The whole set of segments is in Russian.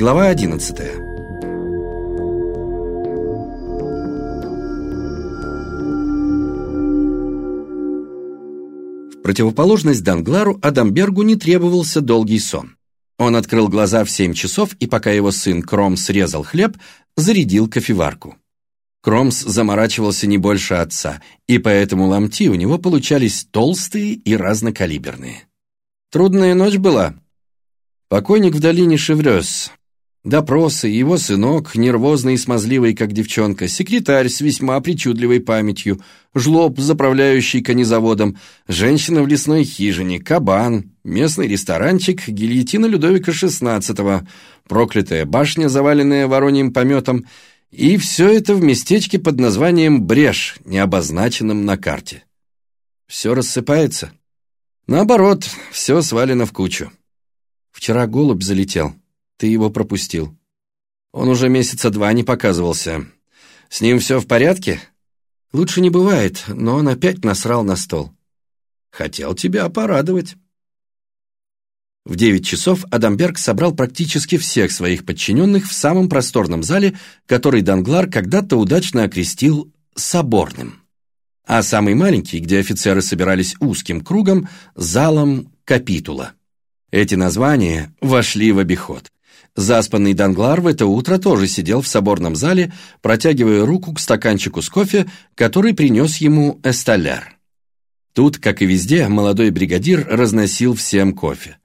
Глава 11 В противоположность Данглару Адамбергу не требовался долгий сон. Он открыл глаза в семь часов, и пока его сын Кром срезал хлеб, зарядил кофеварку. Кромс заморачивался не больше отца, и поэтому ломти у него получались толстые и разнокалиберные. Трудная ночь была. Покойник в долине Шеврёс. Допросы, его сынок, нервозный и смазливый, как девчонка, секретарь с весьма причудливой памятью, жлоб, заправляющий конезаводом, женщина в лесной хижине, кабан, местный ресторанчик, гильотина Людовика XVI, проклятая башня, заваленная вороньим пометом — и все это в местечке под названием Брешь, не обозначенном на карте. Все рассыпается. Наоборот, все свалено в кучу. Вчера голубь залетел, ты его пропустил. Он уже месяца два не показывался. С ним все в порядке? Лучше не бывает, но он опять насрал на стол. Хотел тебя порадовать. В 9 часов Адамберг собрал практически всех своих подчиненных в самом просторном зале, который Данглар когда-то удачно окрестил «соборным». А самый маленький, где офицеры собирались узким кругом, залом капитула. Эти названия вошли в обиход. Заспанный Данглар в это утро тоже сидел в соборном зале, протягивая руку к стаканчику с кофе, который принес ему эсталяр. Тут, как и везде, молодой бригадир разносил всем кофе.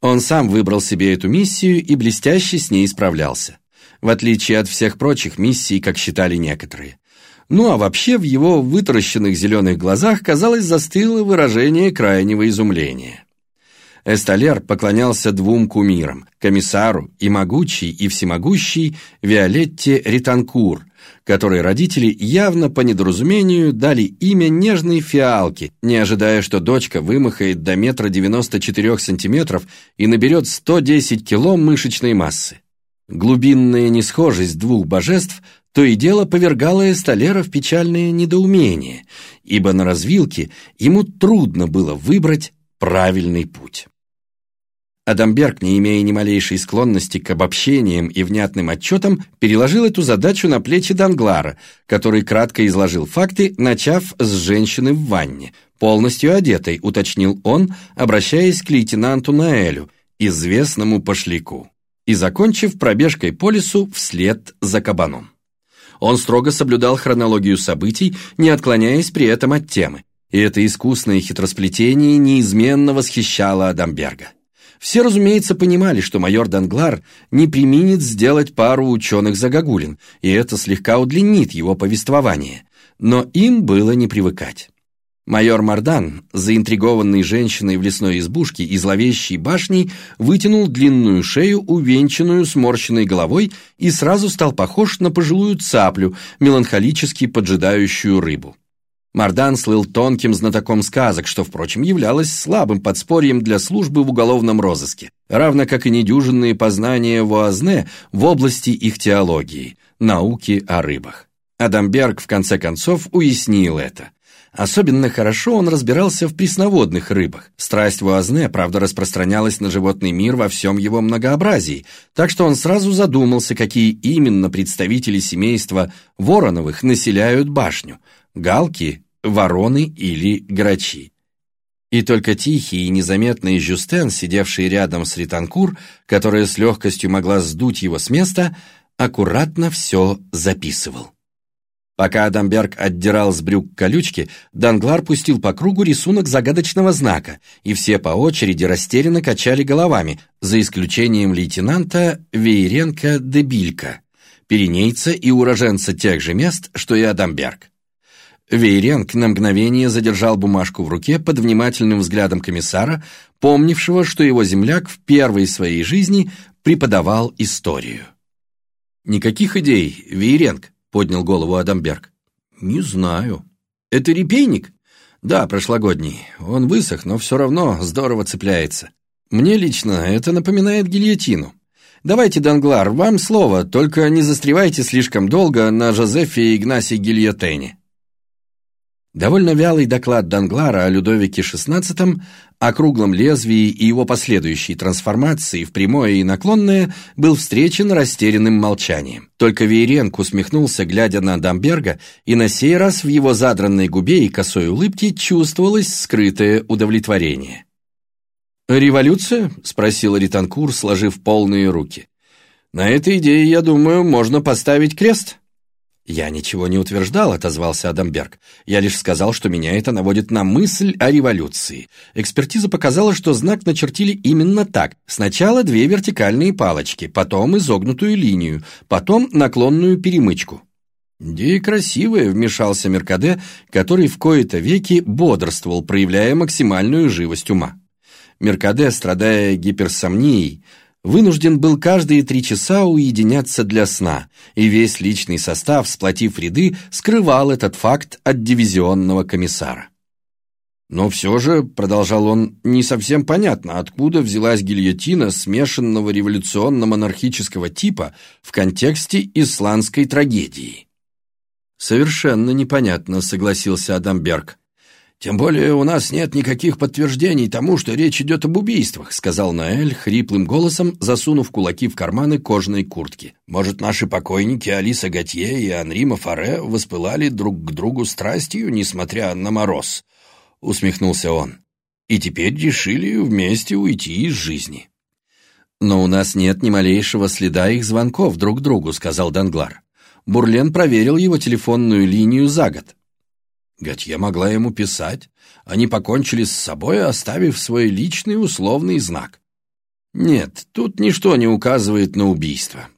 Он сам выбрал себе эту миссию и блестяще с ней справлялся. В отличие от всех прочих миссий, как считали некоторые. Ну а вообще в его вытаращенных зеленых глазах, казалось, застыло выражение крайнего изумления. Эсталер поклонялся двум кумирам – комиссару и могучей, и всемогущей Виолетте Ританкур, которой родители явно по недоразумению дали имя нежной фиалки, не ожидая, что дочка вымахает до метра девяносто четырех сантиметров и наберет 110 кило мышечной массы. Глубинная несхожесть двух божеств то и дело повергало Эсталера в печальное недоумение, ибо на развилке ему трудно было выбрать правильный путь. Адамберг, не имея ни малейшей склонности к обобщениям и внятным отчетам, переложил эту задачу на плечи Данглара, который кратко изложил факты, начав с женщины в ванне. Полностью одетой, уточнил он, обращаясь к лейтенанту Наэлю, известному пошляку, и закончив пробежкой по лесу вслед за кабаном. Он строго соблюдал хронологию событий, не отклоняясь при этом от темы, и это искусное хитросплетение неизменно восхищало Адамберга. Все, разумеется, понимали, что майор Данглар не применит сделать пару ученых-загогулин, и это слегка удлинит его повествование. Но им было не привыкать. Майор Мардан, заинтригованный женщиной в лесной избушке и зловещей башней, вытянул длинную шею, увенчанную сморщенной головой, и сразу стал похож на пожилую цаплю, меланхолически поджидающую рыбу. Мардан слыл тонким знатоком сказок, что, впрочем, являлось слабым подспорьем для службы в уголовном розыске, равно как и недюжинные познания Вуазне в области их теологии, науки о рыбах. Адамберг, в конце концов, уяснил это. Особенно хорошо он разбирался в пресноводных рыбах. Страсть Вуазне, правда, распространялась на животный мир во всем его многообразии, так что он сразу задумался, какие именно представители семейства Вороновых населяют башню – галки вороны или грачи. И только тихий и незаметный Жюстен, сидевший рядом с Ританкур, которая с легкостью могла сдуть его с места, аккуратно все записывал. Пока Адамберг отдирал с брюк колючки, Данглар пустил по кругу рисунок загадочного знака, и все по очереди растерянно качали головами, за исключением лейтенанта Вейренко Дебилька, перенейца и уроженца тех же мест, что и Адамберг. Вейренг на мгновение задержал бумажку в руке под внимательным взглядом комиссара, помнившего, что его земляк в первой своей жизни преподавал историю. «Никаких идей, Вейренг», — поднял голову Адамберг. «Не знаю». «Это репейник?» «Да, прошлогодний. Он высох, но все равно здорово цепляется. Мне лично это напоминает гильотину. Давайте, Данглар, вам слово, только не застревайте слишком долго на Жозефе Игнасе Гильотене». Довольно вялый доклад Данглара о Людовике XVI, о круглом лезвии и его последующей трансформации в прямое и наклонное был встречен растерянным молчанием. Только Вейренк усмехнулся, глядя на Дамберга, и на сей раз в его задранной губе и косой улыбке чувствовалось скрытое удовлетворение. «Революция?» — спросил Ританкур, сложив полные руки. «На этой идее, я думаю, можно поставить крест». «Я ничего не утверждал», — отозвался Адамберг. «Я лишь сказал, что меня это наводит на мысль о революции. Экспертиза показала, что знак начертили именно так. Сначала две вертикальные палочки, потом изогнутую линию, потом наклонную перемычку». «Идея красивая», — вмешался Меркаде, который в кои-то веки бодрствовал, проявляя максимальную живость ума. Меркаде, страдая гиперсомнией, вынужден был каждые три часа уединяться для сна, и весь личный состав, сплотив ряды, скрывал этот факт от дивизионного комиссара. Но все же, продолжал он, не совсем понятно, откуда взялась гильотина смешанного революционно-монархического типа в контексте исландской трагедии. Совершенно непонятно, согласился Адамберг. «Тем более у нас нет никаких подтверждений тому, что речь идет об убийствах», сказал Наэль хриплым голосом, засунув кулаки в карманы кожаной куртки. «Может, наши покойники Алиса Готье и Анри Мафаре воспылали друг к другу страстью, несмотря на мороз?» усмехнулся он. «И теперь решили вместе уйти из жизни». «Но у нас нет ни малейшего следа их звонков друг другу», сказал Данглар. Бурлен проверил его телефонную линию за год. Готье могла ему писать. Они покончили с собой, оставив свой личный условный знак. Нет, тут ничто не указывает на убийство.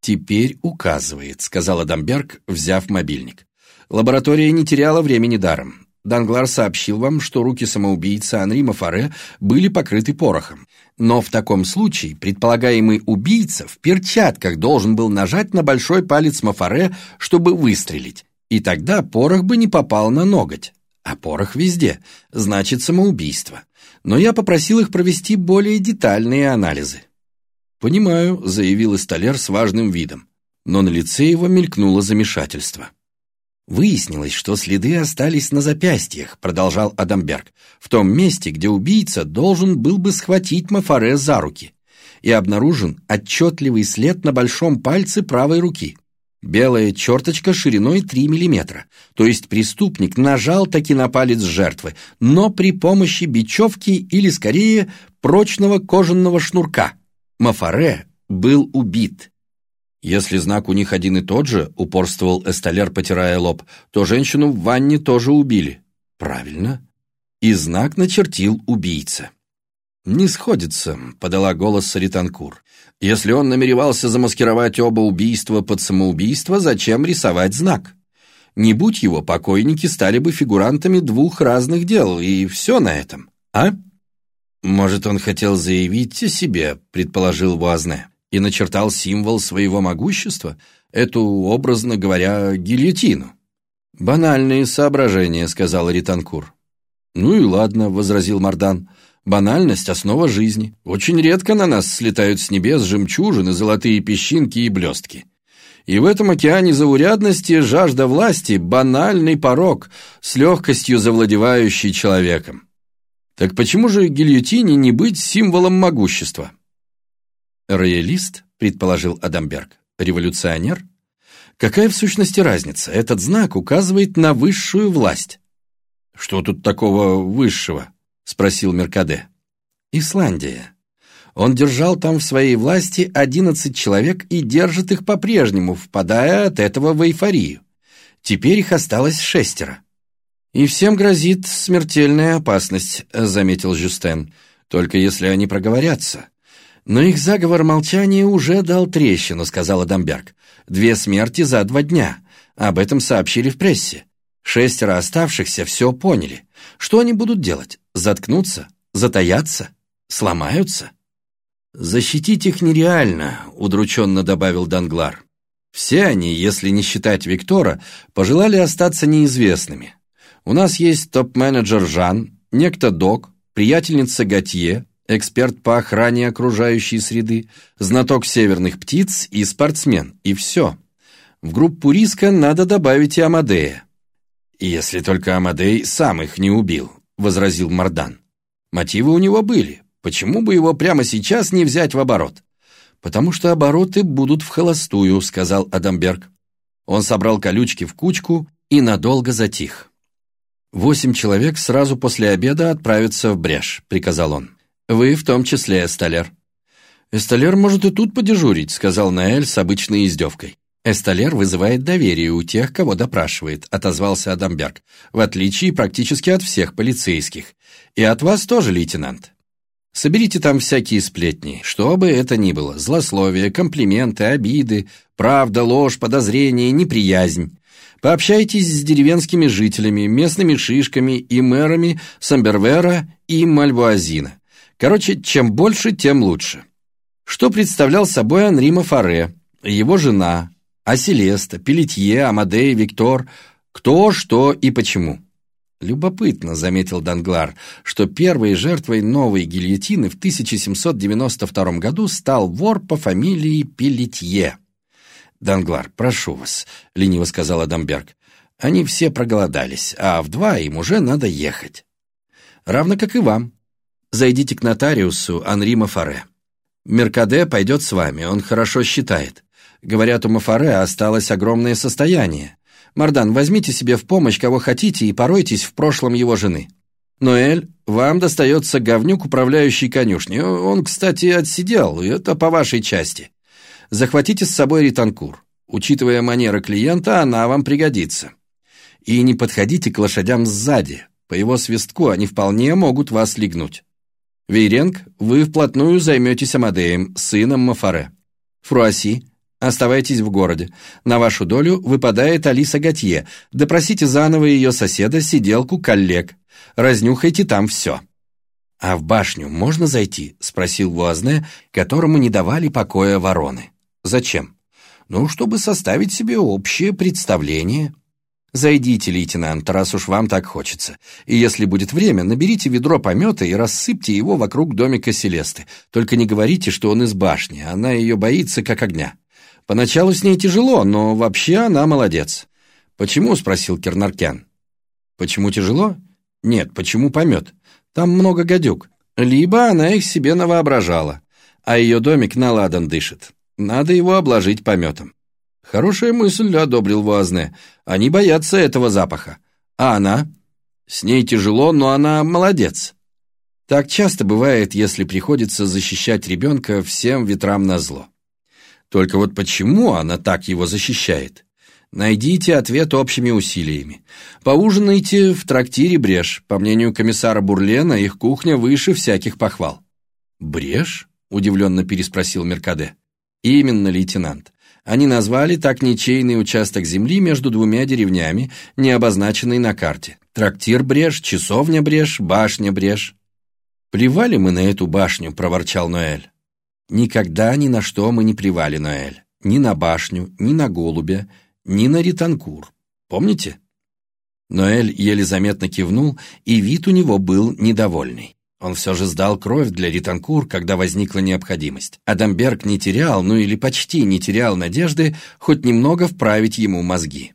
Теперь указывает, сказал Адамберг, взяв мобильник. Лаборатория не теряла времени даром. Данглар сообщил вам, что руки самоубийцы Анри Мафаре были покрыты порохом. Но в таком случае предполагаемый убийца в перчатках должен был нажать на большой палец Мафаре, чтобы выстрелить. И тогда порох бы не попал на ноготь. А порох везде, значит самоубийство. Но я попросил их провести более детальные анализы. «Понимаю», — заявил Истолер с важным видом. Но на лице его мелькнуло замешательство. «Выяснилось, что следы остались на запястьях», — продолжал Адамберг, «в том месте, где убийца должен был бы схватить Мафаре за руки. И обнаружен отчетливый след на большом пальце правой руки. Белая черточка шириной 3 мм, то есть преступник нажал таки на палец жертвы, но при помощи бечевки или, скорее, прочного кожаного шнурка. Мафаре был убит. Если знак у них один и тот же, упорствовал Эсталер, потирая лоб, то женщину в ванне тоже убили. Правильно. И знак начертил убийца. «Не сходится», — подала голос Саританкур. «Если он намеревался замаскировать оба убийства под самоубийство, зачем рисовать знак? Не будь его, покойники стали бы фигурантами двух разных дел, и все на этом, а?» «Может, он хотел заявить о себе», — предположил Вуазне, «и начертал символ своего могущества, эту, образно говоря, гильотину». «Банальные соображения», — сказал Ританкур. «Ну и ладно», — возразил Мардан. Банальность – основа жизни. Очень редко на нас слетают с небес жемчужины, золотые песчинки и блестки. И в этом океане заурядности жажда власти – банальный порог, с легкостью завладевающий человеком. Так почему же гильотине не быть символом могущества? Роялист, предположил Адамберг, революционер? Какая в сущности разница? Этот знак указывает на высшую власть. Что тут такого высшего? — спросил Меркаде. «Исландия. Он держал там в своей власти одиннадцать человек и держит их по-прежнему, впадая от этого в эйфорию. Теперь их осталось шестеро». «И всем грозит смертельная опасность», — заметил Жюстен, «только если они проговорятся». «Но их заговор молчания уже дал трещину», — сказал Адамберг. «Две смерти за два дня. Об этом сообщили в прессе. Шестеро оставшихся все поняли. Что они будут делать? Заткнуться? Затаяться? Сломаются? «Защитить их нереально», — удрученно добавил Данглар. «Все они, если не считать Виктора, пожелали остаться неизвестными. У нас есть топ-менеджер Жан, некто Док, приятельница Готье, эксперт по охране окружающей среды, знаток северных птиц и спортсмен, и все. В группу риска надо добавить и Амадея. «Если только Амадей сам их не убил», — возразил Мардан. «Мотивы у него были. Почему бы его прямо сейчас не взять в оборот?» «Потому что обороты будут в холостую», — сказал Адамберг. Он собрал колючки в кучку и надолго затих. «Восемь человек сразу после обеда отправятся в брешь», — приказал он. «Вы в том числе, Эсталер». «Эсталер может и тут подежурить», — сказал Наэль с обычной издевкой. «Эсталер вызывает доверие у тех, кого допрашивает», — отозвался Адамберг, «в отличие практически от всех полицейских. И от вас тоже, лейтенант. Соберите там всякие сплетни, что бы это ни было, злословие, комплименты, обиды, правда, ложь, подозрение, неприязнь. Пообщайтесь с деревенскими жителями, местными шишками и мэрами Самбервера и Мальвуазина. Короче, чем больше, тем лучше. Что представлял собой Анрима Фаре, его жена, а Селеста, Пелетье, Амадей, Виктор, кто, что и почему. Любопытно, заметил Данглар, что первой жертвой новой гильотины в 1792 году стал вор по фамилии Пелетье. «Данглар, прошу вас», — лениво сказал Адамберг. «Они все проголодались, а в два им уже надо ехать. Равно как и вам. Зайдите к нотариусу Анри Мафаре. Меркаде пойдет с вами, он хорошо считает. Говорят, у Мафаре осталось огромное состояние. Мардан, возьмите себе в помощь кого хотите и поройтесь в прошлом его жены. Ноэль, вам достается говнюк, управляющий конюшней. Он, кстати, отсидел, и это по вашей части. Захватите с собой ританкур. Учитывая манеры клиента, она вам пригодится. И не подходите к лошадям сзади. По его свистку они вполне могут вас легнуть. Вейренг, вы вплотную займетесь Амадеем, сыном Мафаре. Фруаси, Оставайтесь в городе. На вашу долю выпадает Алиса Готье. Допросите заново ее соседа, сиделку, коллег. Разнюхайте там все». «А в башню можно зайти?» — спросил Вуазне, которому не давали покоя вороны. «Зачем?» «Ну, чтобы составить себе общее представление». «Зайдите, лейтенант, раз уж вам так хочется. И если будет время, наберите ведро помета и рассыпьте его вокруг домика Селесты. Только не говорите, что он из башни, она ее боится как огня». Поначалу с ней тяжело, но вообще она молодец. «Почему?» — спросил Кернаркян. «Почему тяжело?» «Нет, почему помет? Там много гадюк. Либо она их себе навоображала, а ее домик наладан дышит. Надо его обложить пометом». «Хорошая мысль», — одобрил Вуазне. «Они боятся этого запаха. А она?» «С ней тяжело, но она молодец». Так часто бывает, если приходится защищать ребенка всем ветрам назло. Только вот почему она так его защищает? Найдите ответ общими усилиями. Поужинайте в трактире Брешь. По мнению комиссара Бурлена, их кухня выше всяких похвал. «Брешь?» — удивленно переспросил Меркаде. «Именно, лейтенант. Они назвали так ничейный участок земли между двумя деревнями, не обозначенный на карте. Трактир Брешь, часовня Брешь, башня Брешь». «Плевали мы на эту башню», — проворчал Ноэль. Никогда ни на что мы не привали, Ноэль. Ни на башню, ни на голубя, ни на ританкур. Помните? Ноэль еле заметно кивнул, и вид у него был недовольный. Он все же сдал кровь для Ританкур, когда возникла необходимость. Адамберг не терял, ну или почти не терял надежды, хоть немного вправить ему мозги.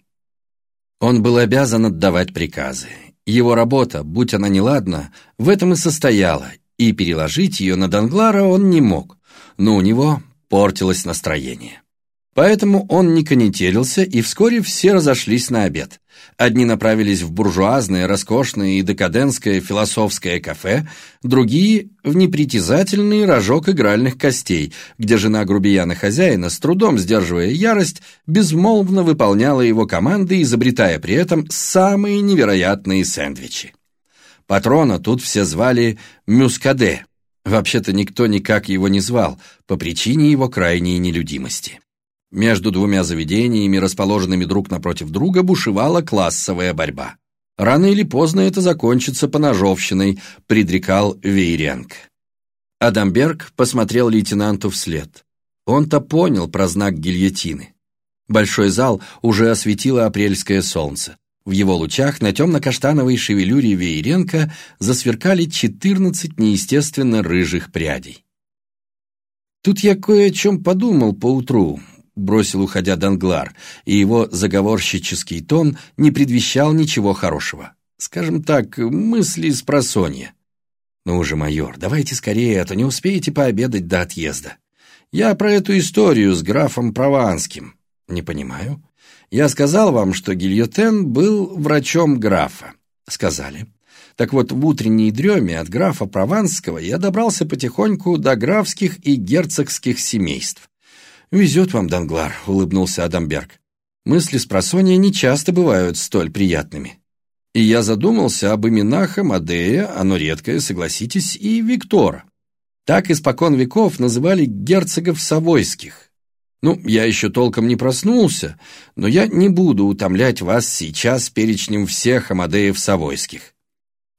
Он был обязан отдавать приказы. Его работа, будь она неладна, в этом и состояла, и переложить ее на Данглара он не мог но у него портилось настроение. Поэтому он не конетелился, и вскоре все разошлись на обед. Одни направились в буржуазное, роскошное и декадентское философское кафе, другие — в непритязательный рожок игральных костей, где жена грубияна-хозяина, с трудом сдерживая ярость, безмолвно выполняла его команды, изобретая при этом самые невероятные сэндвичи. Патрона тут все звали Мюскаде, Вообще-то никто никак его не звал, по причине его крайней нелюдимости. Между двумя заведениями, расположенными друг напротив друга, бушевала классовая борьба. Рано или поздно это закончится поножовщиной, предрекал Вейренг. Адамберг посмотрел лейтенанту вслед. Он-то понял про знак гильотины. Большой зал уже осветило апрельское солнце. В его лучах на темно-каштановой шевелюре Вееренко засверкали четырнадцать неестественно рыжих прядей. «Тут я кое о чем подумал поутру. бросил уходя Данглар, и его заговорщический тон не предвещал ничего хорошего. Скажем так, мысли с просонья. «Ну уже, майор, давайте скорее, а то не успеете пообедать до отъезда. Я про эту историю с графом Прованским. Не понимаю. Я сказал вам, что Гильотен был врачом графа. Сказали. Так вот, в утренней дреме от графа Прованского я добрался потихоньку до графских и герцогских семейств. «Везет вам, Данглар», — улыбнулся Адамберг. «Мысли с просонья не часто бывают столь приятными». И я задумался об именах Амадея, оно редкое, согласитесь, и Виктора. Так испокон веков называли герцогов Савойских. Ну, я еще толком не проснулся, но я не буду утомлять вас сейчас перечнем всех Амадеев Савойских.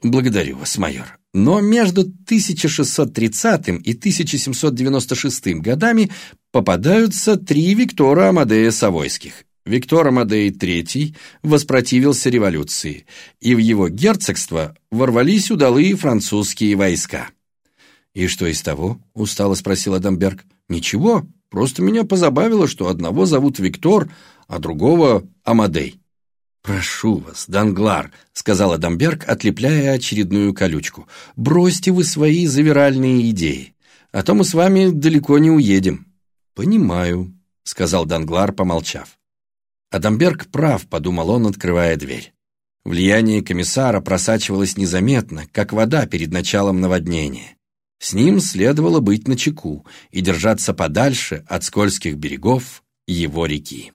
Благодарю вас, майор. Но между 1630 и 1796 годами попадаются три Виктора Амадея Савойских. Виктор Амадей III воспротивился революции, и в его герцогство ворвались удалые французские войска. «И что из того?» — устало спросил Адамберг. «Ничего, просто меня позабавило, что одного зовут Виктор, а другого — Амадей». «Прошу вас, Данглар», — сказал Адамберг, отлепляя очередную колючку, «бросьте вы свои завиральные идеи, а то мы с вами далеко не уедем». «Понимаю», — сказал Данглар, помолчав. Адамберг прав, подумал он, открывая дверь. Влияние комиссара просачивалось незаметно, как вода перед началом наводнения. С ним следовало быть начеку и держаться подальше от скользких берегов его реки.